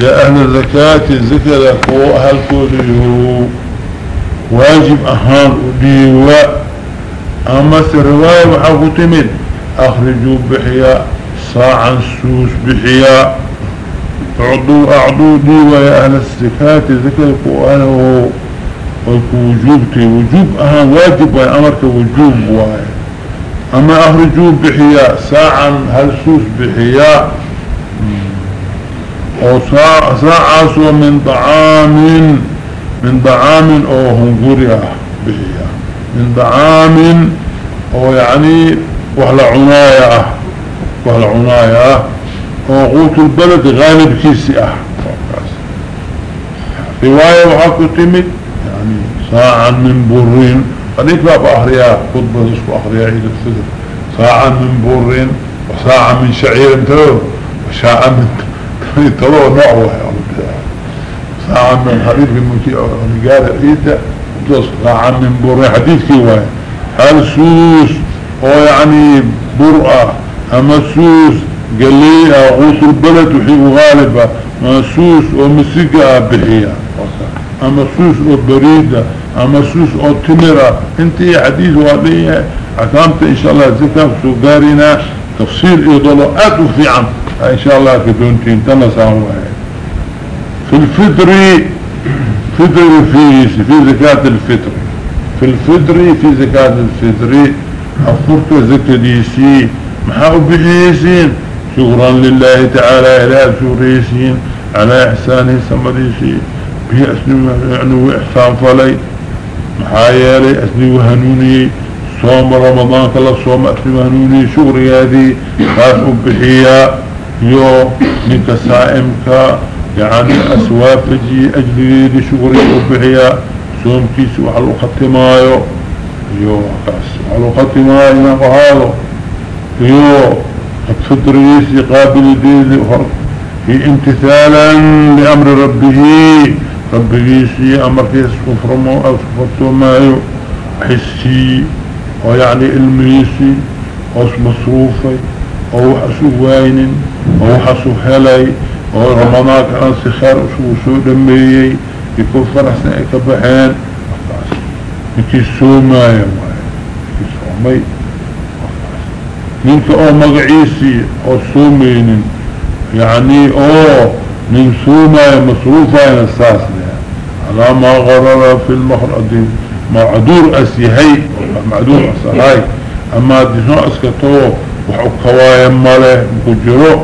يا أهل الزكاة الزكاة كو أهل كوديه واجب أهان وديوة أما الرواية وحاكو تمد أخرجوا بحياء صاعا سوس بحياء اعضوا اعضوا ديوة يا أهل الزكاة الزكاة كو أهل وجوبتي وجوب أهان واجب وأمرك وجوب واي أما أخرجوا بحياء ساعا هل سوس بحياء أو ساعة من طعام من طعام أو هنقرية بحياء من طعام أو يعني وحل عناية. وحل عناية. أو قوت البلد غالب كيسي أه. رواية وحاكو تمت. يعني ساعة من برين قد لا بأخرياء خطبة اسكو أخرياء عيد الفجر ساعة من برين وساعة من شعير انتو. وساعة من تلو نوع ساعة من حديث المكي رجال عيدة ساعة من برين حديث كيواي هل سوس؟ هو يعني برأة أما سوس قليئة غوث البلد وحيو غالبة ما سوس ومسيقة بحية. أما سوس وبريدة. أما سوس أو تمرة انت حديث وادية حكامت إن شاء الله ذكر سوقارنا تفصيل ايضاله أتو في عم. إن شاء الله كدونتين تنسى في الفطر فطر في في زكاة الفطر. في الفطر في زكاة الفطر. أفرت زكاة ديسي محاو بحيسين شكرا لله تعالى إله سوريسين على إحسانه سمديسي به أسنو يعني وإحسان فلي. محايالي أسنو وهنوني. صوم رمضان كلا صوم أسنو وهنوني. شكري هذه خاص بحيا يو منك سائمك يعني أسوافجي أجلي لشكري بحيا صوم كيس وحلو ختمايو. يو خاص وحلو ختمايو وحالو يو فطريسي قابل ديني في امتثالا لأمر ربه. ربه أمر كيس كفرمو أو مايو. حسي ويعني الميسي أو مصروفي أو حسو واين أو حسو هلي أو رمضان كان سخار شو سو دميي يكون فرحسن اكبحين يكي سو مايو يكي سو مايو منك أو مقعيسي أو سومين يعني أو من سوما مصروفة نساس على ما غرر في المخرج معدور أسيهي معدور أسيهي. أما ديسان اسكتو وحكوايا ماله مكجرو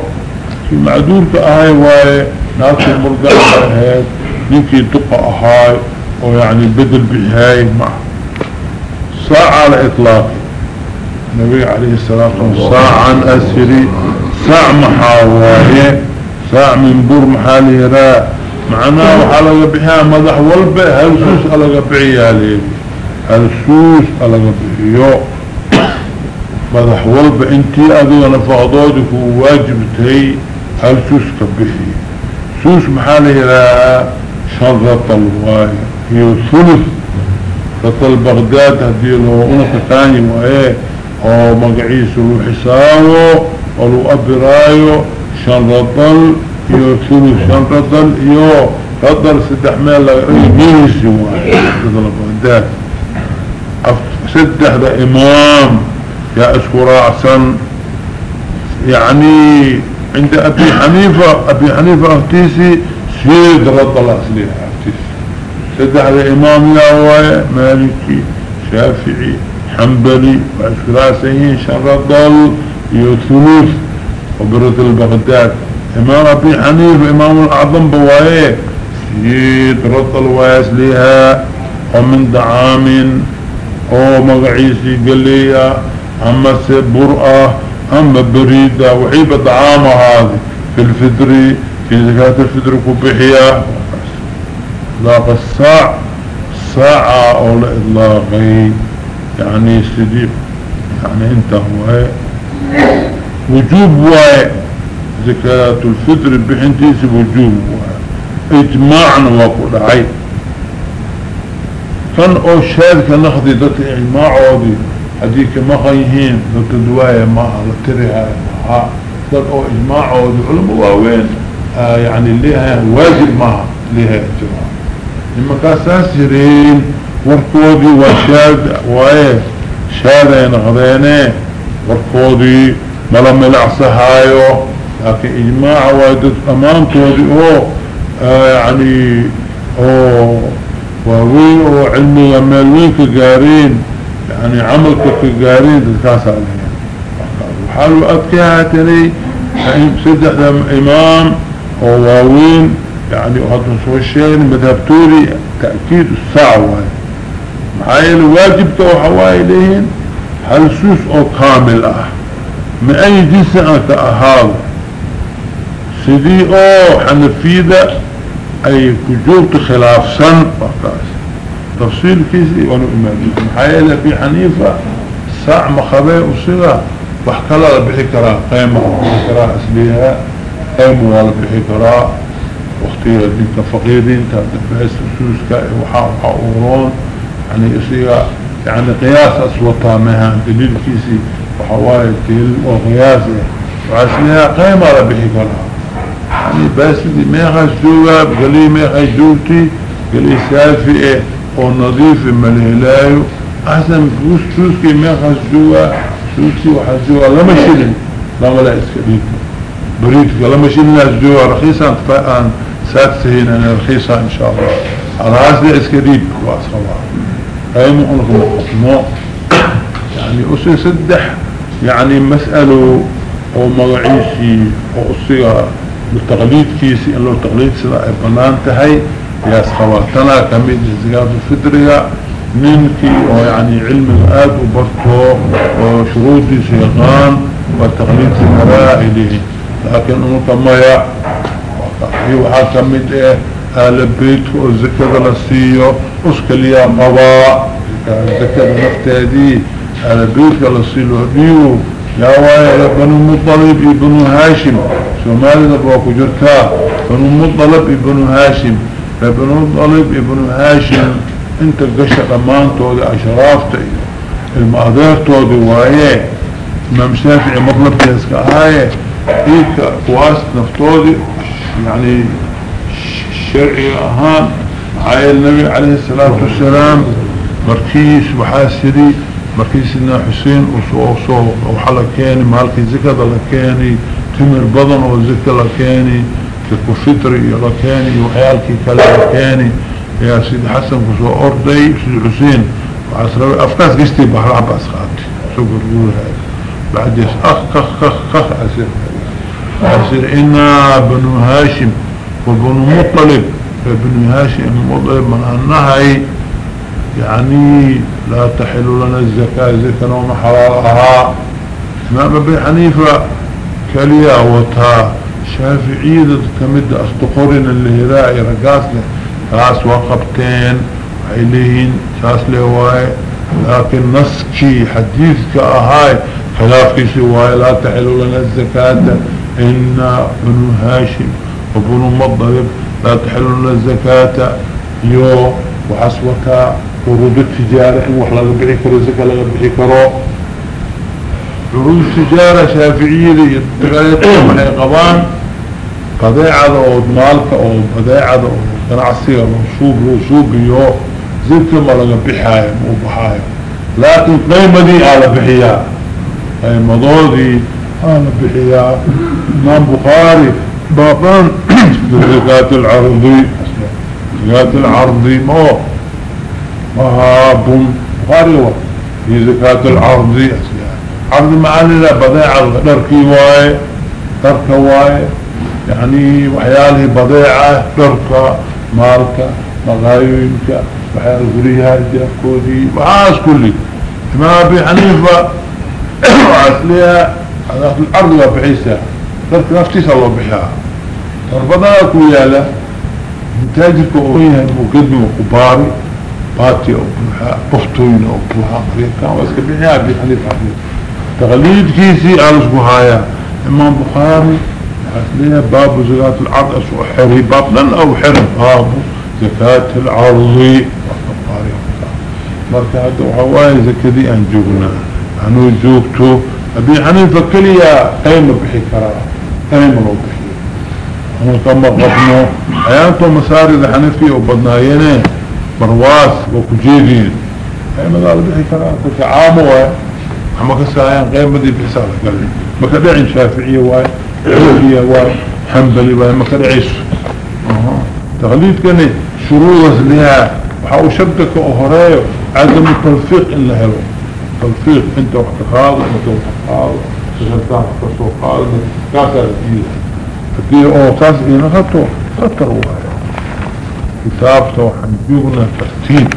في معدور كأهاي واي ناس المرقع هاد نيكي دقة اهاي ويعني بدل بهاي مع ساعة على اطلاقي النبي عليه الصلاة والسلام ساعا أسري ساع محاوية ساع من بور محالي راء معناه وحالة بحيها مدح والبع هالسوس ألغى بعيها ليه هالسوس ألغى بعيو مدح والبع انتي أذو نفقضودك وواجبتي هالسوس كبحي سوس محالي راء شرط الواي هي ثلث رطل بغداد هديله ونفتاني وإيه أو مقعيس الحسابه ولو أبرايو يو ثلو شان رضل يو رضل سدح ميل ميسي رضل بغداد. سدح ذا إمام يا أشكر أحسن يعني عند أبي حنيفة أبي حنيفة أفتيسي سيد أصلي أفتيسي سدح ذا إمام يا مالكي شافعي حنبلي وعسكراسيين شر الضل يثلث وبرد البغداد. إمام أبي حنيف إمام الأعظم بوايه سيد رد الواس لها ومن دعام أو مقعيسي قليا اما سبرأة أما بريدة وحيبة دعامة هذه. في الفدر في زكاة الفدر كبحية لاق الساعة ساعة أو لإطلاقين يعني صديق يعني أنت هو وجوب واي زكاة الفطر بحنتيس وجوب واي اجماعنا وقود عيد كان أو شاد كان نخذي ذات إجماع وضي حديث ما خيهين ذات دواية ما على تريها ها ذات أو إجماع وضي علم واوين آه يعني لها واجب معها لها جرا لما كاساس جرين وركودي وشاد واية شادين غضينه وركودي ملم العصهايو لكن إجماع وادد أمانتودي أو آه يعني أو ووين أو علمي كقارين يعني عملك كقارين تتكاس عليها وحالو أذكيها تري سدح إمام أو واوين يعني وهذا سوى الشيء مذهبتوري تأكيد الساعة معايا الواجب تو حواي لهن هل سوس أو كامل آه من أي جنس أنت أهاو؟ سيدي أو حنفيدة أي كجوبت خلاف سن وقاس تفصيل كيسي وأنا امامي محايلة في حنيفة ساع مخبئ وصيغة وحكلا بحكرا قيمة بحكرا اسليها قيمة ولا بحكرا وقتها دينك فقيرين تبهس سوسك وحا وحا اورون يعني اسيغا يعني قياس اسوطا مها دليل كيسي وحواي تيل وقياسي وعسلها قيمة ربحي كلها يعني بس دي ميخا سوغا قلي ميخا جوتي قلي سافئة ونظيف مليلايو احسن فوس سوسكي ميخا سوغا سوسكي وحسوغا لما شلن لما لا اسكبيك بريدك لما شلن اسوغا رخيصا انتفاء سادسهين أنا رخيصا ان شاء الله على هذا اسكبيك واسخوا قيمة أنكم حكمه يعني أسي سدح. يعني مسألة أو مغعيسي أو أسيها بالتغليد كيسي إن لو تغليد سلاء بنان تهي ياس خواتنا كميد الزياد الفدرية ننكي ويعني علم الآد وبرطو وشروطي سيغان والتغليد سيغراء إليه لكن أنك ما يا وحا كميد إيه آل بيت والزكاة لسيو اسكاليا قضاء الزكاة نفتادي آل بيت لسيو ديو. يا وايا بنو مطلب ابن هاشم. سومالي دبوكو جركا بنو مطلب ابن هاشم. بنو مطلب ابن هاشم. انت قشة أمان تودي اشرافتي المقدار تودي وايه امام شافعي مطلب تيسكا هاي ايكا قواس نفتودي يعني شرعي اهان. معايا النبي عليه الصلاة والسلام مركيس وحاسري مركيسنا حسين وصو وحلكاني مالكي زكاة لكاني تمر بضن وزكاة لكاني تكو فطري لكاني وحيالكي كلا لكاني يا سيد حسن كسو أرضي سيد حسين. وعسر أفكاس قشتي بحر عباس خاتي. سوق الرول هذا. بعد يس أخ خخ خخ خخ عسر عسر إنا بنو هاشم وبنو مطلب. ابن هاشم مطلب من النهي يعني لا تحل لنا الزكاة زكاة وما حرارها امام ابن حنيفة كليا وتا شافعية تمد استقرن اللي رقاس له راس وقبتين عيلين ساس لهواي لكن نسكي حديثك اهاي خلاف كيسي لا تحل لنا الزكاة. إن ابن هاشم وابن مضرب لا تحلون الزكاة. يو وحسوك ورود التجارة إن وحلا قبعي كرو زكاة لقبعي كرو. عروض التجارة شافعية يتغير محي قبان قضيعة أو مالك أو قضيعة أو قناعسية أو شوب لو شوب يو. زكاة ما لقبعي وبحاي لكن قيمة دي على بحياء قيمة دي على بحياء إمام بخاري بابان زكاة العرضي زكاة العرضي مو. مهاب. غاريوة في زكاة العرضي عرض معاني لا بضيعة دركي واي دركة واي. يعني وحياله بضيعة دركة مالكة مغايوينك وحيال قريها الجاكودي وعاس كلي. ما أبي حنيفة وعسليها على الأرض وبحيسها درك نفتيس الله بحيها فربنا أكو يالا متاجرك أغيها مقدم وقباري باتي أو بلها أختوين أو بلها مريكا واسك بنيا بحليف حديث تغليد كيسي أرسكو هايا إمام بخاري حسليها باب زكاة العرض أسوء حري باب لن أو حرم. باب زكاة العرضي مركا هذا وحواي زكدي أن جوغنا أنو جوغتو أبي حنيفة كليا قيمة بحي كرا. قيمة لو بحي. وكما قبنه ايانتو مساري الحنفية وبدناينين برواس وكجيدين اي مدار بحي كلام كعامو أما كسايان غير مدي بحساب قال ما كدعين شافعية واي حنفية واي حنبلي واي ما كدعيش تغليد كان شروط لها. وحاو شبكة أهرية. عدم التلفيق ان لهلو تلفيق انت وقت خاض انت وقت خاض شغلتان وقت خاض كاسا الجيدة فكي أو كاس اينا خطو خطر واي كتابته حنجونا ترتيب.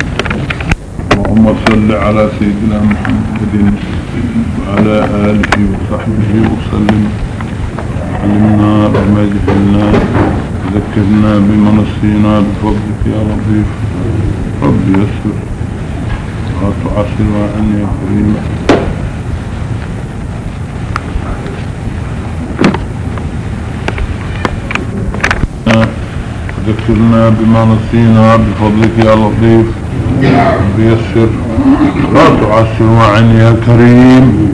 اللهم صل على سيدنا محمد وعلى آله وصحبه وسلم. علمنا بما جهلنا ذكرنا بما نسينا بفضلك يا لطيف. رب يسر. لا تعسر عني يا ذكرنا بما نسينا بفضلك يا لطيف. بيسر. لا تعسر عني يا كريم.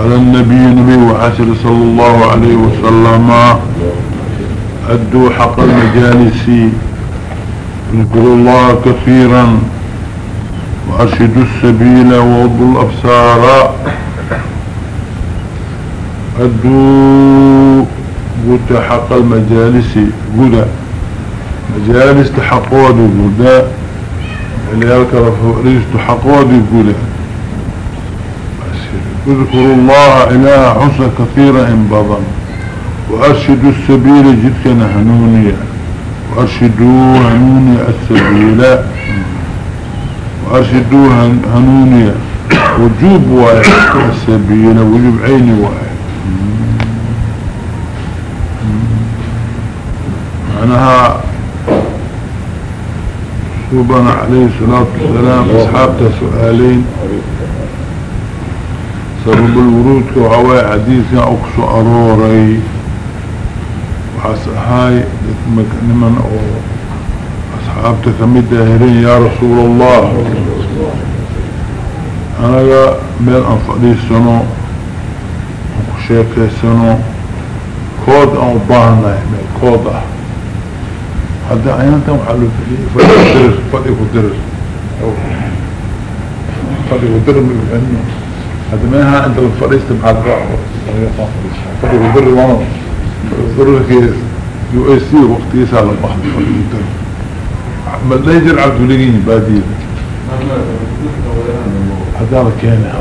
على النبي نبي وحسر صلى الله عليه وسلم. أدوا حق المجالس. اذكروا الله كثيرا. وأرشدوا السبيل ووضوا الأبصار. أدوا قلت حق المجالس. قد مجالس تحقود قد اللي يذكر فريس تحقود قد اذكروا الله إله حسن كثيرا انبضا وأرشدوا السبيل جدك هنونيا وأرشدوا هنوني السبيل. وأرشدوا هنونيا وجوب واحد السبيل وجوب عيني واحد. معناها سبحانه عليه الصلاة والسلام أصحابته سؤالين سبب الورود كوحواي حديثا أقصى أروري. وحاس هاي لمن أو أصحابتك مدهرين يا رسول الله. أنا ميل أنفقلي سنو وكشيكي سنو. كود أو باهنا كود أه هذا عيانتا وحلو فلي درس فلي درس فلي درس من الفنين هذا منها انت الفريست محاد راعه فلي درس وأنا درس كيس يو اي سي وقت يسأل البحر فلي درس ما لا يجر عبد لقيني بادية هذا كان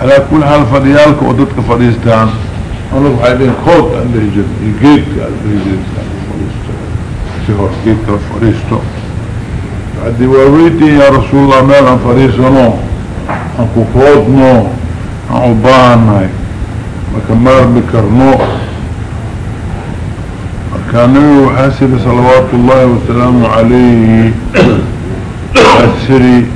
على كل حال فريالك وددك فريستان أنا بحيبين خود عنده يجب يجيب عنده يجب سهر كيف فريستو عدي وويدي يا رسول الله مالا فريسنو انكو فوضنو انكو باناي مكمار بكرنو كان نبي وحاسب صلوات الله والسلام عليه. السري.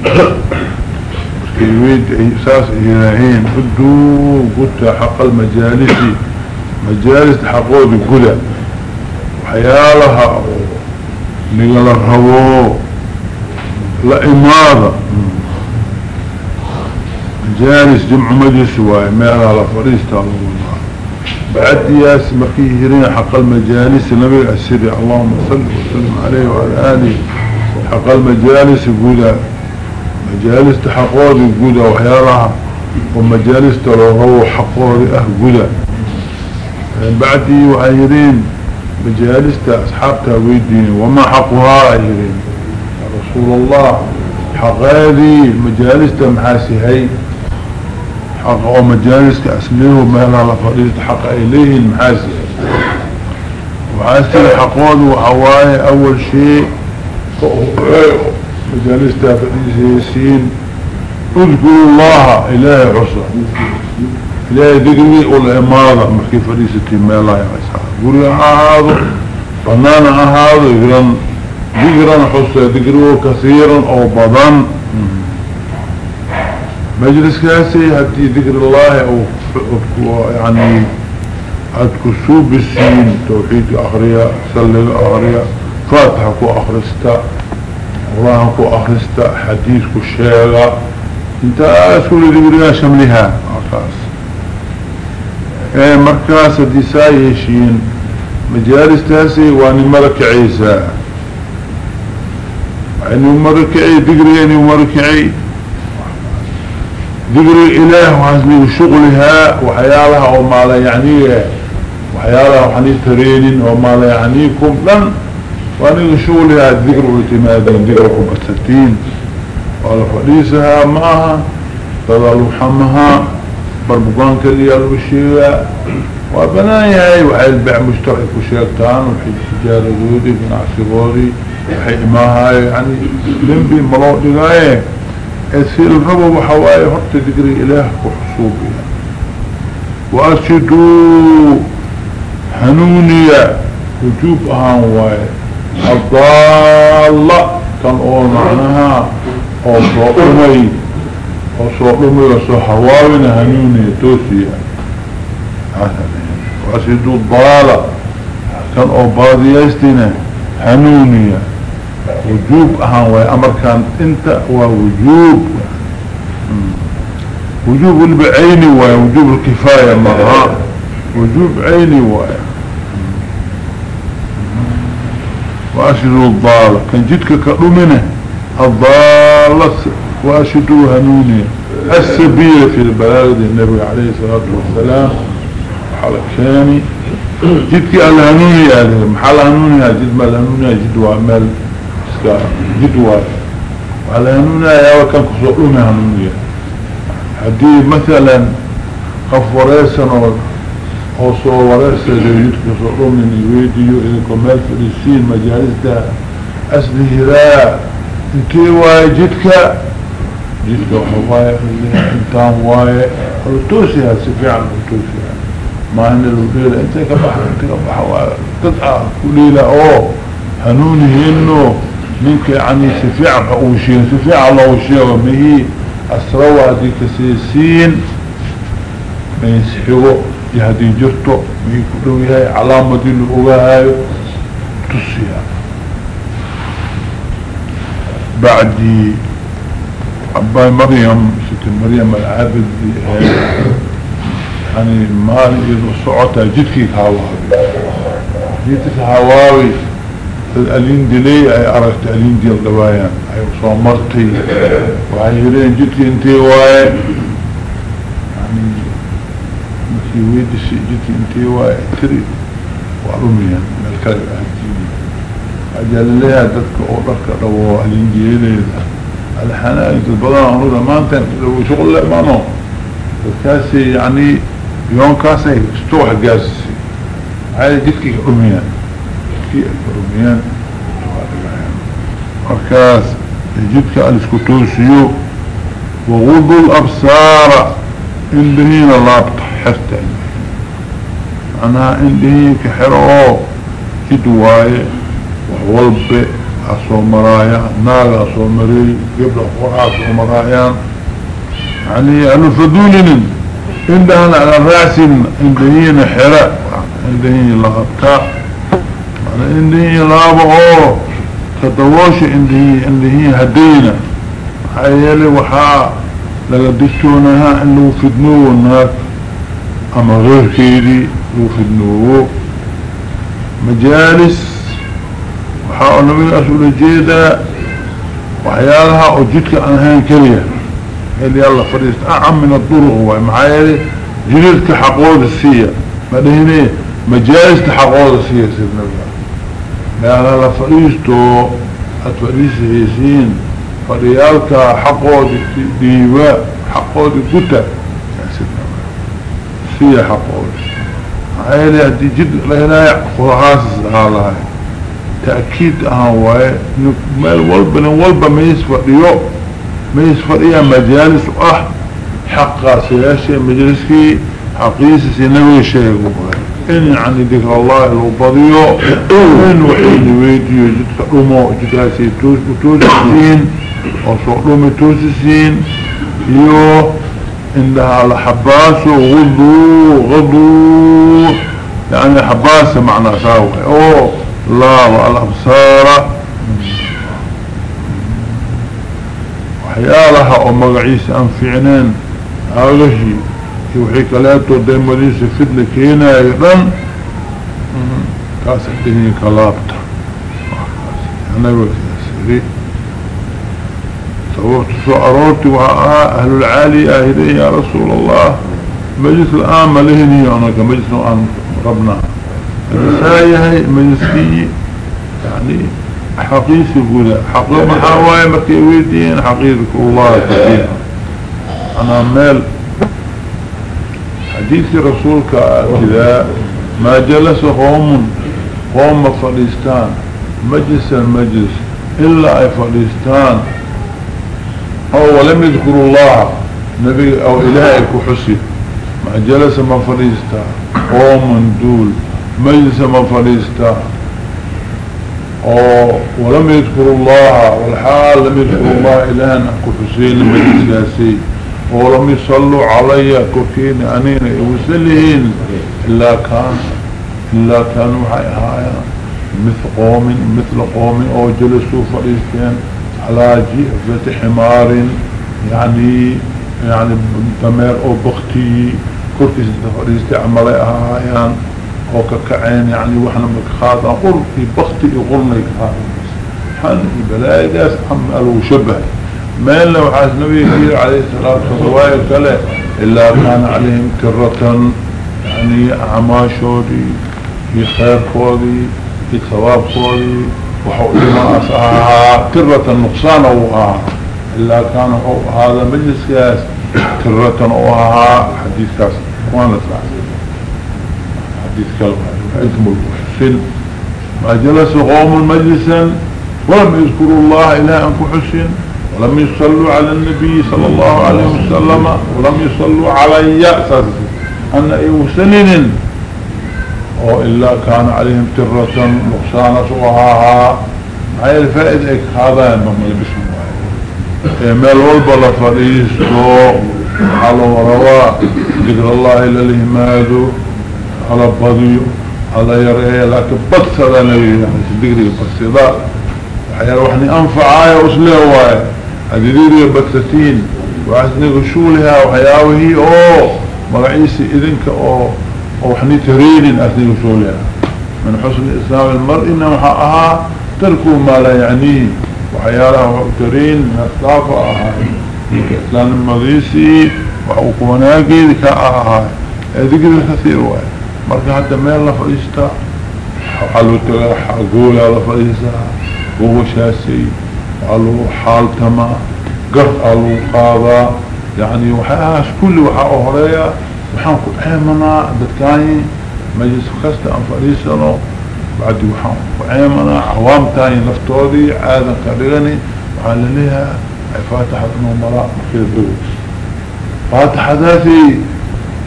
كيويد إحساس الهين بدو قلت حق المجالس. مجالس حقود القلع وحيالها نقل الربو لا إمارة جالس جمع مجلس واي ما على فريسة الله. بعد ياس مكيه هرين حق المجالس النبي السري اللهم صل وسلم عليه وعلى آله. حق المجالس يقول مجالس تحقود يقول وحيالها ومجالس تلوهو حقود أهقود بعدي وعيرين مجالسة أصحابتها ويدين وما حقها أيرين رسول الله حق هذه مجالسة محاسهي حق أو مجالسة أسليه مهلا لفريضة حق إليه المحاسي. وحاسي حقوض وحواي أول شيء مجالسة فريضة يسين اذكروا الله إلهي عصر إلهي ذكري والإمارة مركي فريضة مهلا يا عسى قولي هذا بنانا هذا يقرن ذكرا حسا ذكره كثيرا أو بضان مجلس كاسي هدي ذكر الله أو يعني اتكسوب السين توحيد اخرية سلق اخرية فاتحة كو اخرستا قرآن كو اخرستا حديث كو الشيغة انت اسكول ذكرها شملها إيه مركز دي سايشين مجالس تاسي واني مركعيسا واني مركعي ذكري اني مركعي ذكري اله وحسني شغلها وحيالها وما لا يعنيه وحيالها وحني ترين وما لا يعنيكم لن۔ واني شغلها الذكر واعتمادين ذكركم الستين والفريسها معها تظل حمها بربقان كليا الوشيوة وبنايا وحي البيع مشترك وشيرتان وحي التجارة ذودي بن عصيبوري وحي إماها يعني لنبي ملوء دقائي اثير الربو وحواي هرت ذكري إله وحصوبي. وأرشدوا حنونية وجوب أهان واي. الضالة كان أول معناها أو صوتمي أو صوتمي وصو حواونا هنونية توسية وأرشدوا الضالة كان أو باضيستنا حنونية وجوب اهان واي أمر كان انت ووجوب وجوب البعيني واي وجوب الكفاية مرها وجوب عيني واي واشدوا الضالة كان جدك كأمنه الضالة وأشدوا هنوني السبيل في البلاغ النبي عليه الصلاة والسلام حلق ثاني جدك الهنوني هذا محل هنوني جد ما الهنوني جد وعمال جدوى وعلى هنونا يا وكان كسؤلون هنونية هدي مثلا قف وريسا أو سو وريسا جيد كسؤلون من يويديو إذا كمال فريسين مجالس دا أسلي هراء إنتي واي جدك وحوايا انتان واي التوسيها سفيعا التوسيها ما هن الوكيلة أنت كبحر انت كبحر قطعة كليلة أوه هنوني هنو. منك يعني سفيع أوشيه سفيع الله أوشيه ومهي أسروا هذه كسيسين ما ينسحقوا يهدي جرته كله هاي علامة دي هاي. تصيها بعد أباي مريم ست مريم العابد يعني مالي إذا صعوتها جدكي هواوي جدكي هواوي الألين دلي أي اركت ألين دي الدوايان أي صومرتي وعيرين جتي انتي واي يعني مكي ويدسي جتي انتي واي تري. وعلميا من الكلب اهديني اجال لها ددك اورك دو الين دي ليدا الحنان البضان هذا ما انت لو شغل لا ما نو الكاسي يعني يوم كاسي استوح قاسي هاي جتك علميا في البرميان مركاس يجبك الاسكتوسيو وغض الابصار إندهين الله بتحرت معناها إندهين كحرو. كدواي وحولب أصو مرايا ناغ قبل أخوة أصو مرايا. يعني الفدولين عندهن على الرأس عندهين حراء. عندهين الله بتاع عندي لابعو. تدوش عندي عندي هدينا. حيالي وحا لقدشتونها انه فدنوه الناس أما غير كيدي لو مجالس وحا من اسول جيدة وحيالها وجدك انهان كريه. اللي يلا فريست أعم من الضرق هو. معايا جلدك حقوض السية ما دهني مجالس تحقوض السية سيدنا الله ميالا لفريستو اتفريسي هيسين. فريالك حقود ديواء حقود قتا سيا حقود عيلي هدي جد لهنا خلاص هذا تأكيد هواي مال والبا والبا ما يسفريو ما يسفريا مجالس آه حقا سياشي مجلسكي حقيسي سنوي شيء إن يعني ذكر الله الوبضيو إن وحيد ويديو جدك رمو جداسي توسسين وصعلوم توسسين يو إنها على حباسه غضو غضو. يعني حباسه معنى ساوي. أوه. لا والأبصار. وحيالها ومقعيس أنفعنين هذا شيء وحي كلاتو دايما ليس فتنة كينا أيضا. كاس الدنيا كلابتا أنا وكذا صورت سؤرورتي وها أهل العالي أهلي يا رسول الله. مجلس الآن ملهني أنا كمجلس الآن ربنا. الرساية مجلسي يعني حقيقي قولا حقيقي. محاواي مكي ويدين حقيقي الله كثير أنا مال حديث رسولك كذا ما جلس قوم قوم فلسطان مجلس المجلس إلا فلسطان أو لم يذكر الله نبي أو إلهي كحسي. ما جلس ما فلسطان قوم دول. مجلس ما فلسطان ولم يذكر الله والحال لم يذكر الله إلهنا كحسين المجلس ياسي ولم يصلوا علي كوكين أنين يوسلهين إلا كان إلا كانوا هاي مثل قوم مثل قوم أو جلسوا فريقين على جيفة حمار. يعني يعني دمير أو بختي. كركي فريستي عملي هايان أو ككعين يعني وحنا مكخاطا قل في بختي يقولنا يكخاطا حن بلاي داس عملوا شبه. ما لو حاس نبي كثير عليه الصلاة والسلام كله إلا كان عليهم كرة يعني أعماشودي في خير كودي في ثواب كودي وحول ما أسعاها كرة النقصان أوها. إلا كان هذا مجلس كاس كرة أوها. حديث كاس وأنا حديث كلمة اسم المحسن ما جلس قوم مجلسا ولم يذكروا الله إلا أنكو حسن ولم يصلوا على النبي صلى الله عليه وسلم ولم يصلوا علي أن يوسنن أو إلا كان عليهم ترة نقصانة وهاها هاي الفائدة هذا ينبغي بسم مال والبا لفريسو على وروا ذكر الله إلا الهماد على بضيو على يرئي لكن بطسر نبي يعني ذكري بطسر وحيا روحني أنفعايا وصليه وايا هذه بكتتين. وعسني غشولها وحياوه أوه مرعيسي إذنك أوه وحني ترين أثني غشولها من حسن إسلام المرء إنه حقها تركوا ما لا يعنيه وحيالها ترين أسلافة أهاي إسلام المضيسي وحوكوناكي ذكاء أهاي ذكر كثير مركا حتى ميل لفريستا حلو تلح أقول لفريستا وهو شاسي. قالوا حال تما. قرط قالوا قاضا يعني وحاش كل وحا أهرية وحان كعيمنا بدكاني مجلس خست أن فريسانو بعد وحان كعيمنا عوام تاني نفتوذي عادا كرغني وحان لليها فاتحة النمراء مخير بغس فاتحة ذاتي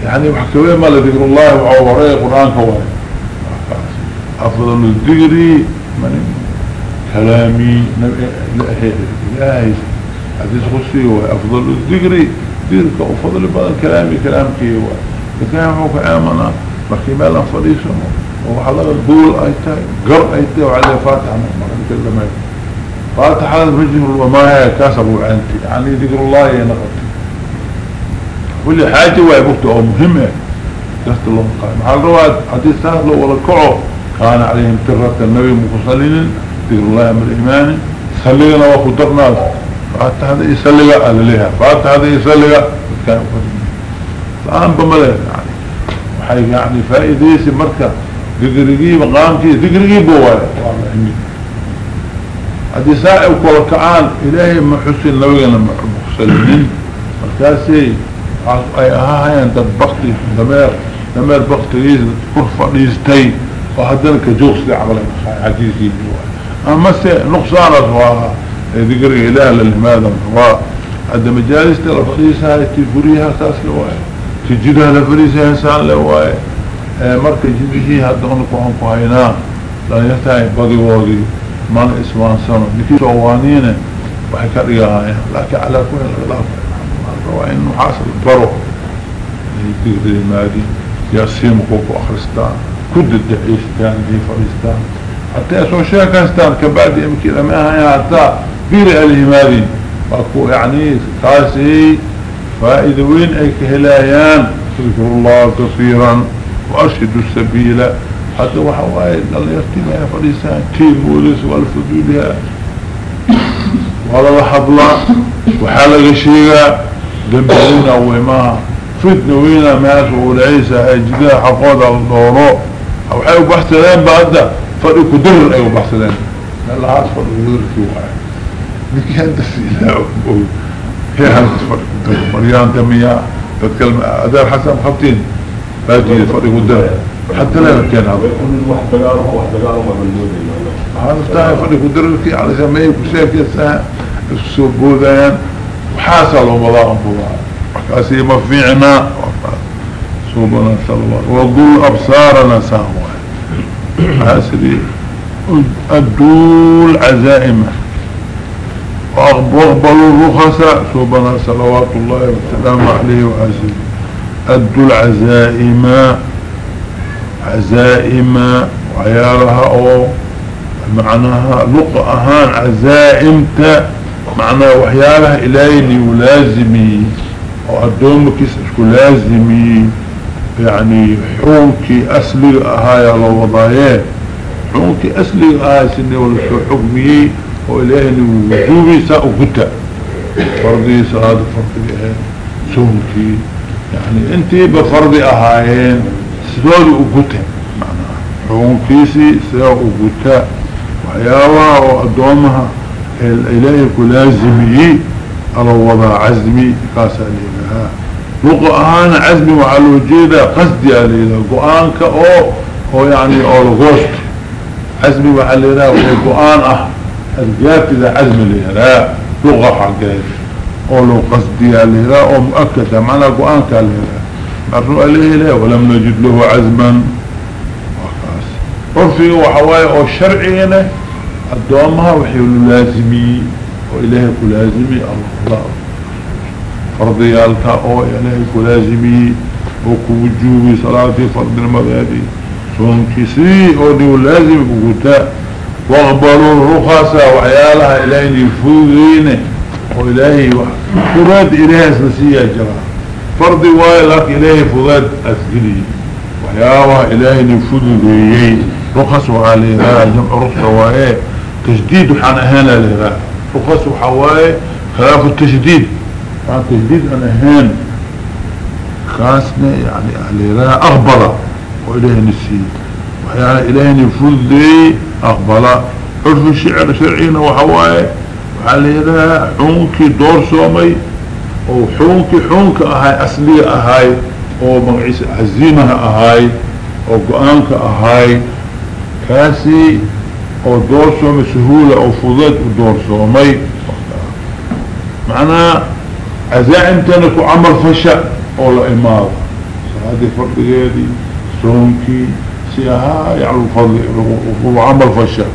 يعني وحكوية ما لذكر الله وعوريه قرآن كواي أفضل الذكري من كلامي إلهي حديث خصي وأفضل الذكر ذكرك وفضل بعض كلامي كلامك هو. كلامك آمنا مركي مالا فريسا وحضر البول أيتا قر أيتا وعليه فاتحة. مرحبا كلمة فاتحة الفجر وما هي كاسب عنتي يعني ذكر الله ينقضي كل حاجة وعبوكته أو مهمة. قصد الله قائم حال رواد حديث سهل ولا كعو. كان عليهم ترة النبي مخصلين ذكر الله من الإيمان سلقنا وخطرنا فأنت هذا يسلق على لها فأنت هذا يسلق كان الآن بمليه يعني. وحي يعني فائديسي مركة ذكرقي مقامكي ذكرقي عمي هذه سائل كان إلهي محسن لوغنا أي أهاين داد بختي دمير دمير بختي كرفة ليستي وهدنك جوغس لعملين حديثي بواي أما سي نقصانت واها ذكر إله للماذا هو عند مجالس تلفقيسها تفريها ساس لواي. تجدها لفريسها إنسان لواي. مركز جدهي هدونك وعنكو هينا لا يتعي بضي وضي من اسمان سنة. لكي سوانين وحكا رياها لكن على كل الغلاف هو انه حاصل برو ذكر المادي ياسيم كوكو أخرستان كد الدعيستان دي فريستان حتى اسو شاكستان كبعد يمكن ما هي حتى بير الهمارين فاكو يعني قاسي فائدة وين اي كهلايان تذكر الله كثيرا وأرشد السبيل. حتى وحواي قال يرتمي فريسان تيم موليس والفدودها ولا لحظلا وحلق شيئا دنبالين ويماها فتنة وينا ماس والعيسى حقود على الدورو أو حيو بحثلين بعد فريق در ايو بحثلين. لا عاد فريق در في واحد بكي انت في لا هي هذا فريق در مريان تمية. تتكلم أدار حسن خطين باجي فريق در. حتى لا يمكن هذا. واحد دقاله واحد بالمودين هذا استاهي فريق در. في على سمية كسيك يساها السبوذين. وحاسلوا مضاهم فضاء وكاسي مفيعنا صوبنا صلى الله وقل أبصارنا ساهوا حاسري الدول عزائمة. وأقبلوا الرخصة. صوبنا صلوات الله والسلام عليه وآسره الدول عزائمة. عزائمة. وعيالها أو معناها لقاء عزائمة. معناها وحيالها إلهي ولازمي وأدومك اسكو لازمي. يعني حونكي أسلي أهاي على وضعية. حونكي أسلي أهاي سنة ولا شو حكمي. وإلهي وجوبي سأقتا فرضي صلاة فرضي أهين سونكي يعني انتي بفرضي أهايين سدولي أقتا معناها حونكي سي سأقتا وحيالها وأدومها. الإلهي كلازمي على وضع عزمي قاسا لها لقاءان عزمي وعلى وجيدة قصدي عليها قرآنك أو هو يعني أو لغوست عزمي وعلى لها وقرآن آه الجات إذا عزمي لها لغة حقائد لو قصدي عليها أو مؤكدة معنى قرآنك عليها مرنو عليه له ولم نجد له عزما. وقاس عرفي وحواي أو شرعينه الدوامها وحيول لازمي وإلهي كلازمي الله. فرضيالك أو إلهي كلازمي وكوجوبي صلاة فرض المبادي سي أو ديو لازم وقتا واغبروا الرخصة وحيالها إلهي فوقين وإلهي فراد إلهي سلسية جرى فرضي واي لك إلهي فراد أسجلي. وحيالها إلهي نفوذي رخص وعليها جمع رخصة وايه تجديد وحان اهانا لها. رخص وحواي خلاف التجديد. عن تجديد أنا أهان. خاصنا يعني اهلها اغبرة وإليه نسي وحيانا إليه نفذي أغبرة عرف الشعر شرعينا وحواي. وحاليها حونكي دور سومي. وحونكي حونك أهاي اصلي أهاي. ومغعيس عزيمها أهاي. وقوانك أهاي. كاسي أو دور سومي سهولة أو فضاد ودور سومي معناها عزائم تنكو عمل فشأ أو لإمارة هذه فرق هذه سومكي سيها يعني الفضل وعمل فشأ.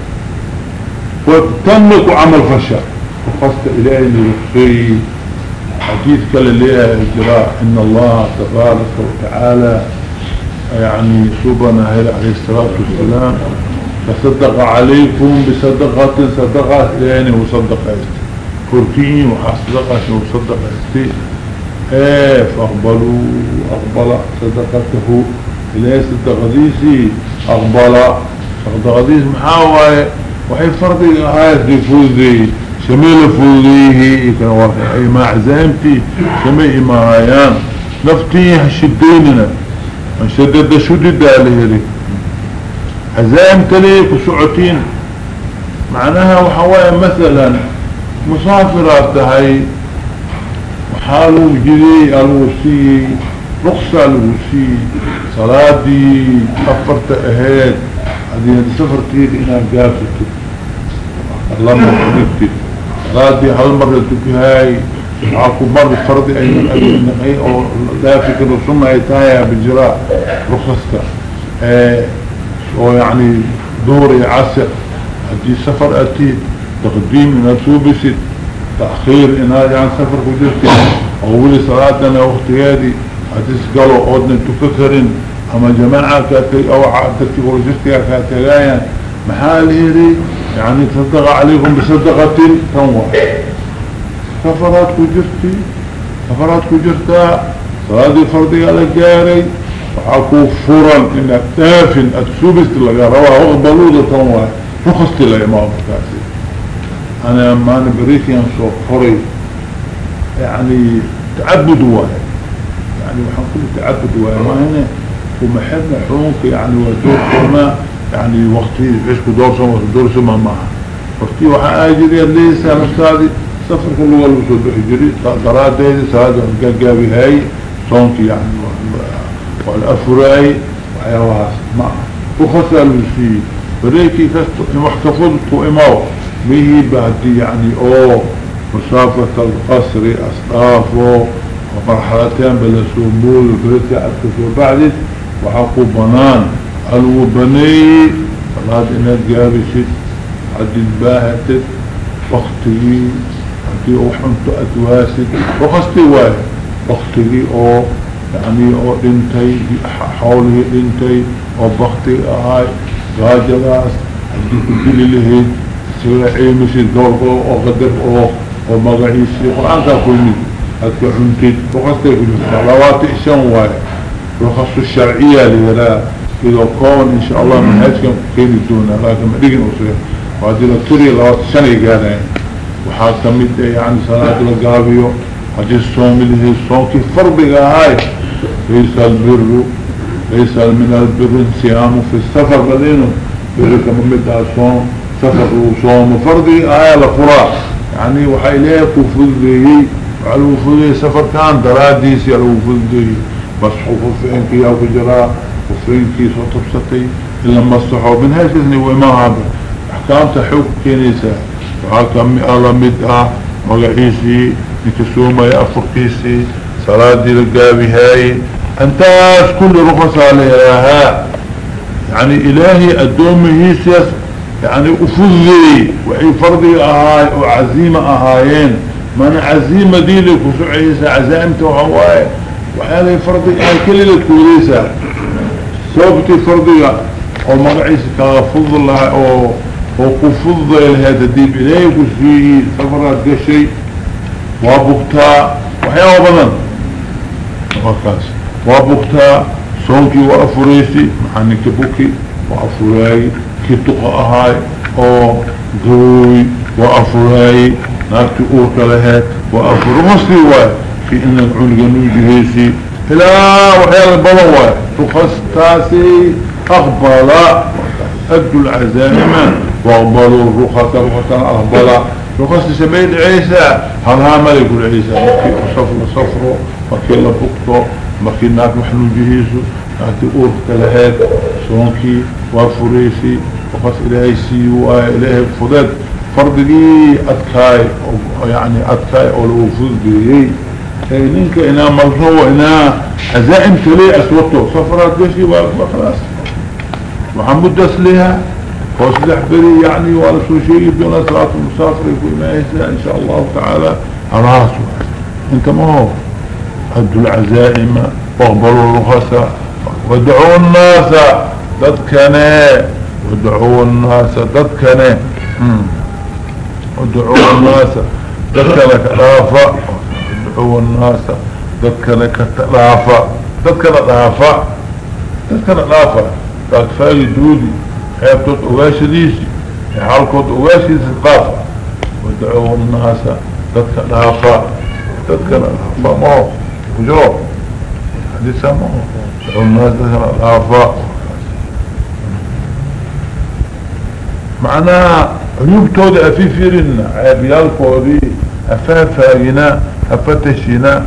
وتنكو عمل فشأ. وقصت إلهي لرخي حديث كلا ليها إجراء إن الله تبارك وتعالى يعني سبنا عليه الصلاة والسلام. تصدق عليكم بصدقة صدقة يعني وصدقة استي كوركين وحصدقة وصدقة استي إيه فأقبلوا أقبل صدقته. اليه صدقة ديسي أقبل صدقة ديس محاوة وحي فرضي دي فوزي شميل فوزيه كان ورحي اي ما عزامتي شميل ما هايان نفتي هشديننا من شدد عليه. عزائم تليك وسعوتين معناها وحوايا مثلا مسافرات هاي وحالو جدي ألوسي رخصة ألوسي صلاة دي أفرت أهيد. هذه سفرتي إنا قافتي الله مرحبتي صلاة دي هل مرة تكهاي عاكو مرة فرضي أي من أي أو لا فكر رسولنا يتايا بالجراء. رخصة. آه ويعني دوري عسر هدي سفر أتي تقديم إنها توبسد تأخير إنها يعني سفر كجرتي أولي صلاتنا واختيادي هديس قالوا عودنا تككرين أما جماعة كاتي أو عادتي ورجستي كاتلايا محال هيري يعني تصدق عليكم بصدقة تنوى سفرات كجرتي سفرات كجرتا صلاة فرضي على جاري. وحاكو فرن إنك تافن أتسوبست لغا رواها وقبلوضة تنواي رخصت لغا ما أفكاسي أنا ما نبريك ينصر فري يعني تعبد واحد يعني وحنقول تعبد واحد ما هنا ومحلنا حرونك يعني ودور فرنا يعني وقتي عشق دور سما دور سما معها وقتي وحا آجري ليس نفتادي سفر كل أول وصول بحجري درادي سادة قابي هاي صونك يعني والأفراي وحيواس معه وخسر المسيح بريكي كستو محتفظتو إماو به بعد يعني أو مسافة القصر أصطافه ومرحلتين بلا سمول بريتي عدكسو بعد وحقو بنان. ألو بني صلاة إنها جابشت حد الباهتت وقتي حدي أو حمت أتواسد. وقصتي واحد وقتي أو يعني أو دنتي حوله دنتي أو بختي اهاي راجلاس حدي كدل لهي سيرحي مشي دورك أو قدر أو ومغعيسي قرآن كاكويني هدك حمتد وقصتي صلوات إحسان واحد رخص الشرعية لذلك إذا كون إن شاء الله من هاتكم كين الدونة لكن مديقن أصير وهذه الكرية لوات سنة قادين وحاكمت يعني صلاة القابيو هذه الصوم اللي هي الصوم كيف فربقها هاي؟ ليس البر ليس من البر انسيام في السفر بلينه. برك ممدها الصوم سفر وصوم. فرضي آية لقراء. يعني وحي ليك وفضي وعلى وفضي سفر كان دراديس. على وفضي بس حفظين كيا وكجراء وفرين كيس وطبستي إلا مصحوا من هاي سيثني وإما هذا. أحكام تحوك كنيسة. وحاكم الله مدعى مقعيسي نكسوما يأفرقيسي صلاة دي لقابي هاي. انتاس كل رخص عليها يعني إلهي الدوم هيسيس يعني أفضي وحي فرضي أهاي وعزيمة أهايين. من عزيمة دي لك وسعيسة عزائمته وهواي وحالي فرضي أهاي كل اللي تكوريسة صوبتي فرضي ومقعيس كفض الله أو وكفض الهذا ديب إليه وسيه سفرات قشي وابقتا وحياه بضن وكاس وابقتا صوتي وأفريسي محانك بوكي وأفراي كتقى اهاي أو قوي وأفراي ناكتي اورك لهات وافرمسي واي في إن العلق نوجهيسي لا وحيال البلوة تخصتاسي أقبل أدوا العزائم وأقبلوا الرخصة رخصة أقبل رخصة سميد عيسى. هل ها ملك العيسى مكي أصفر صفره مكي لفقته مكي ناك محلو جهيسو ناكي أورك لهات صونكي وفريسي وقص إلهي سيو إلهي فضد. فردقي أدكاي يعني أدكاي أولو فضي نينك إنا ملحوة إنا عزائم تلي أسوته سفرات جيشي وخلاص محمد دس لها وصلح بري يعني سو شيء بدون صلاة المسافر يقول ما يهزا إن شاء الله تعالى. أراسه أنت ما هو؟ هدوا العزائم واقبلوا الرخصة ودعوا الناس ضدكنا ودعوا الناس ضدكنا ودعوا الناس ضدكنا كرافة ودعوا الناس ضدكنا كتلافة. ضدكنا لافة ضدكنا لافة فاقفاقي دودي. حيبتوت اواشي ديسي حالكوت اواشي سقافة ودعوا الناس ضدك لافة ضدك لافة مو وجو. حديثة مو دعوا الناس ضدك لافة معناها عيوب تودع في فيرنا. عيبيالكودي أفافاقنا أفتشنا